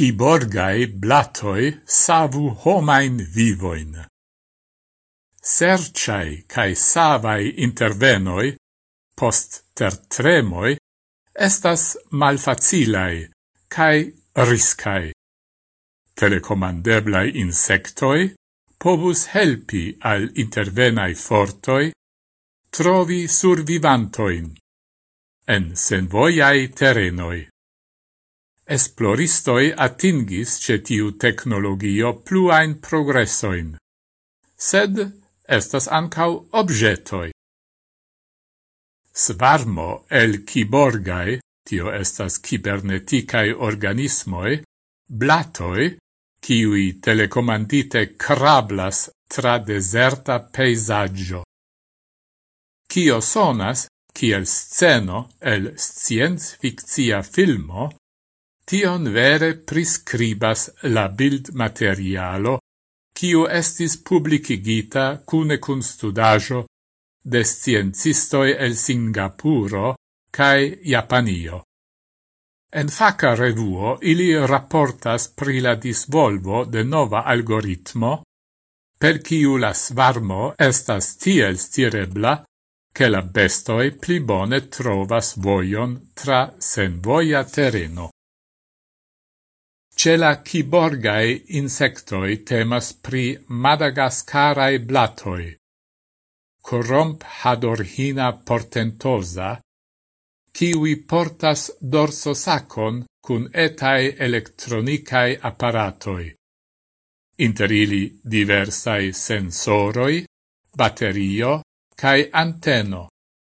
Ciborgai blatoi savu homain vivoin. Serciai cae savai intervenoi, post tertremoi, estas malfacilai cae riscai. Telecomandeblai insectoi povus helpi al intervenai fortoi trovi survivantoin en senvoiai terenoi esploristoi atingis ce tiu technologio pluain progressoin. Sed estas ancau objetoi. Svarmo el kiborgai, tio estas kiberneticae organismoi, blatoi, kiui telecomandite crablas tra deserta peisaggio. Kio sonas, kiel sceno el scienz fictia filmo, tion vere priscribas la bild materialo kiu estis publicigita cune cun studajo de sciencistoi el Singapuro cae Japanio. En faca revuo ili rapportas pri la disvolvo de nova algoritmo, per kiu la svarmo estas tiel stirebla, che la bestoi pli bone trovas voion tra senvoia terreno. Ce la ciborgae insectoi temas pri madagascarae blatoi. Corromp hadorhina portentosa, kiwi portas dorsosacon cun etae electronicae apparatoi. Inter ili diversai sensoroi, batterio, cae anteno,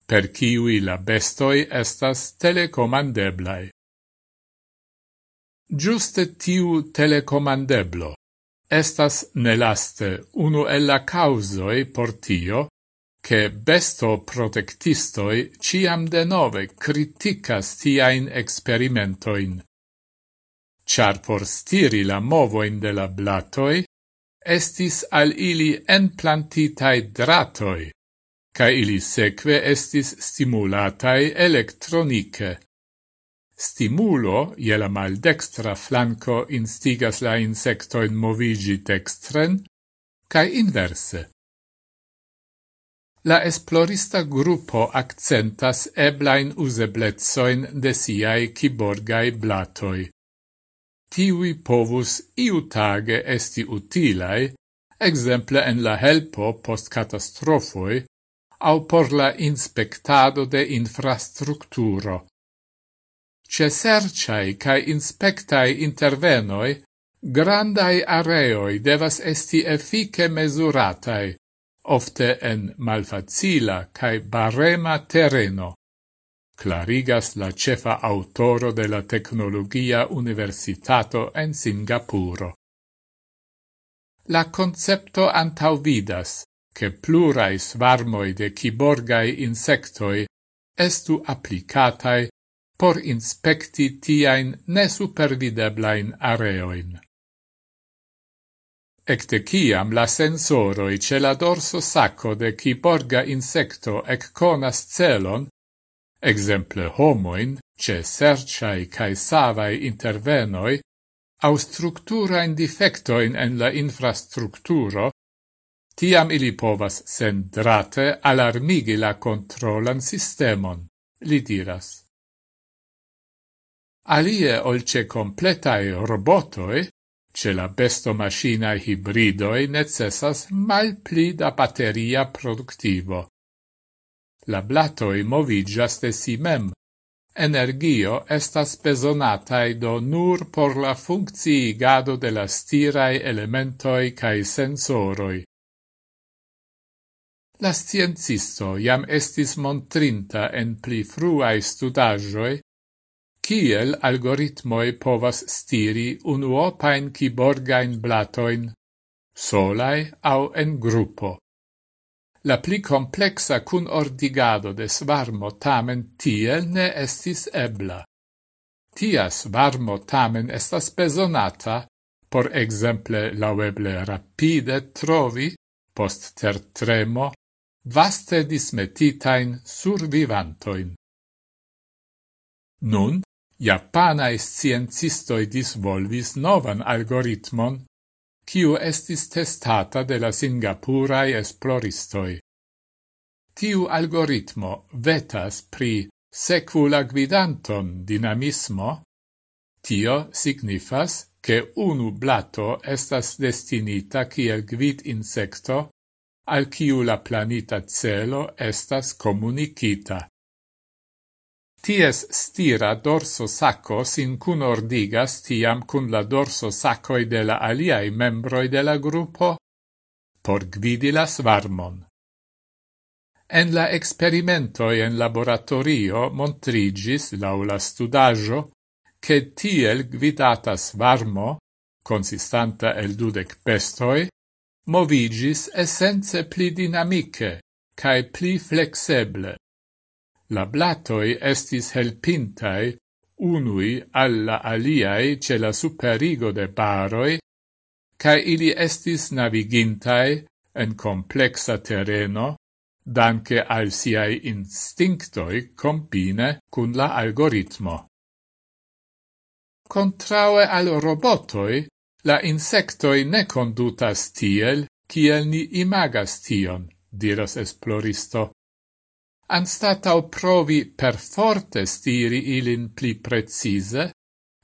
per kiwi la bestoi estas telecomandeblai. Giuste tiu telecomandeblo estas nelaste unu el la causoi por tio che besto protectistoi ciam de nove criticas tiain experimentoin. Char por stiri la movoin de la blatoi, estis al ili enplantitai dratoi, ca ili seque estis stimulatai elektronike. Stimulo je la maldextra flanco instigas la insectoin movigi dextren, cae inverse. La esplorista gruppo accentas eblain useblezoin de siae ciborgae blatoi. Tiui povus iutage esti utilae, exemple en la helpo post catastrofoi, au por la inspectado de infrastructuro. Ce serciai cae inspectai intervenoi, grandai areoi devas esti effice mesuratai, ofte en malfacila cae barema terreno, clarigas la cefa autoro de la Tecnologia Universitato en Singapuro. La concepto antauvidas che plurai svarmoi de ciborgai insectoi estu applicatai por inspecti tiain nesupervideblain areoin. Ecte ciam la sensoroi ce la dorso sacco de ciborga insecto ec conas celon, exemple homoin, ce serciai cae savai intervenoi, au structurain defectoin en la infrastructuro, tiam ili povas sendrate alarmigi la controlan sistemon, li diras. Alie olce completae robotoi, ce la besto bestomascinae hibridoi necessas mal pli da batteria productivo. La blatoi movigas de si mem. Energio estas besonatai do nur por la funcciigado de la stirai elementoi cae sensoroi. La sciencisto jam estis montrinta en pli fruae studagioi kiel algoritmoi povas stiri unuopain kiborgain blatoin, solai au en gruppo. La pli complexa cun ordigado de svarmo tamen tiel ne estis ebla. Tia svarmo tamen estas pesonata, por exemple laueble rapide trovi, post tertremo, vaste dismetitain survivantoin. Nun, Japanae sciencistoi disvolvis novan algoritmon, kiu estis testata de la Singapurae esploristoi. Tiu algoritmo vetas pri secula gvidanton dinamismo, tio signifas che unu blato estas destinita kiel gvid insecto, al kiu la planita celo estas comunicita. Ties stira dorso sacco sin cunordigas tiam cun la dorso saccoi de la aliai membroi de la gruppo por gvidi la svarmon. En la experimentoi en laboratorio montrigis laula studajo che tiel gvidata svarmo, consistanta el dudec pestoi, movigis essence pli dinamiche cae pli flexible. La blatoi estis helpintai unui alla aliai ce la superigo de paroi, ca ili estis navigintai en complexa terreno, danke al siai instinctoi compine cun la algoritmo. Contraue al robotoi, la insectoi ne condutas tiel, kiel ni imagas tion, diras esploristo anstatau provi per forte stiri ilin pli precise,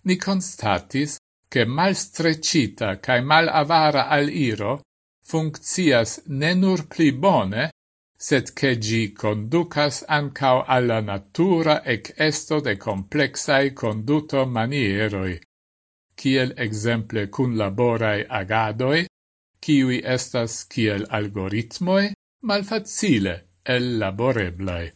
ni constatis che mal strecita cae mal avara al iro funccias ne nur pli bone, sed che gi conducas ancao alla natura ec esto de complexai conduto manieroi, kiel exemple cun laborai agadoi, kiwi estas kiel algoritmoi, malfacile ellaboreblai.